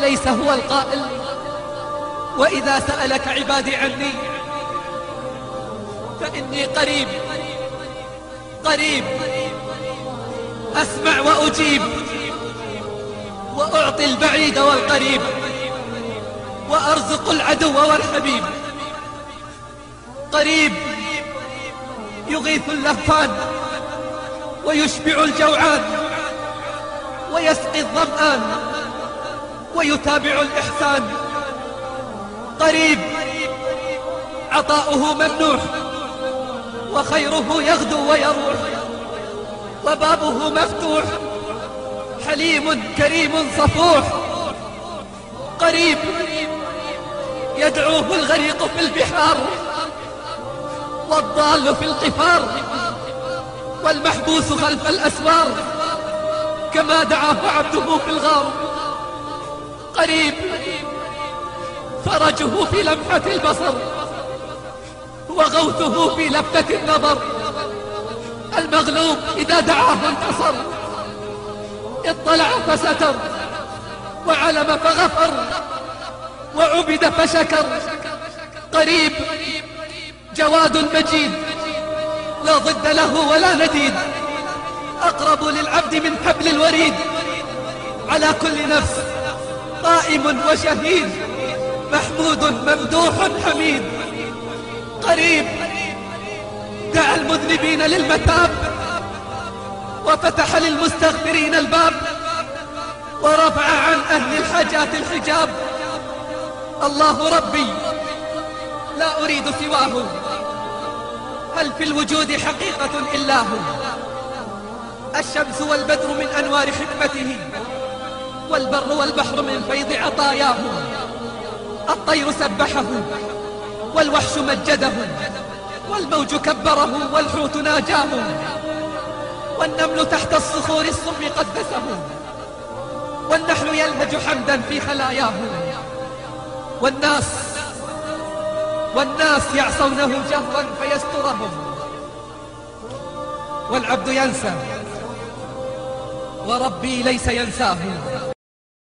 أليس هو القائل. وإذا سألك عبادي عني فإني قريب قريب. أسمع وأجيب وأعطي البعيد والقريب وأرزق العدو والحبيب. قريب يغيث اللهفان ويشبع الجوعان ويسقي الظمآن. ويتابع الإحسان. قريب. عطاؤه ممنوح. وخيره يغدو ويروح. وبابه مفتوح. حليم كريم صفوح. قريب. يدعوه الغريق في البحار. والضال في القفار. والمحبوس خلف الأسوار. كما دعاه عبده في الغار. قريب. فرجه في لمحة البصر وغوثه في لفتة النظر. المغلوب إذا دعاه انتصر. اطلع فستر وعلم فغفر وعبد فشكر. قريب جواد مجيد لا ضد له ولا نديد. أقرب للعبد من حبل الوريد على كل نفس. قائم وشهيد محمود ممدوح حميد. قريب دعا المذنبين للمتاب وفتح للمستغفرين الباب ورفع عن أهل الحاجات الحجاب. الله ربي لا أريد سواه. هل في الوجود حقيقة إلا هو؟ الشمس والبدر من أنوار حكمته. والبر والبحر من فيض عطاياه الطير سبحه والوحش مجده والموج كبره والحوت ناجاه والنمل تحت الصخور الصم قدسه والنحل يلهج حمدا في خلاياه والناس والناس يعصونه جهرا فيسترهم. والعبد ينسى وربي ليس ينساه